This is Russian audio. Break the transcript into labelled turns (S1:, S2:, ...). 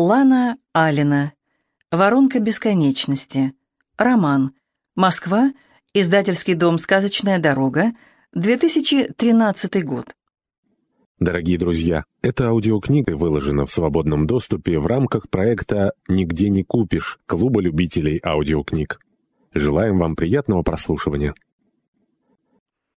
S1: Лана Алина. Воронка бесконечности. Роман. Москва. Издательский дом «Сказочная дорога». 2013 год.
S2: Дорогие друзья, эта аудиокнига выложена в свободном доступе в рамках проекта «Нигде не купишь» Клуба любителей аудиокниг. Желаем вам приятного прослушивания.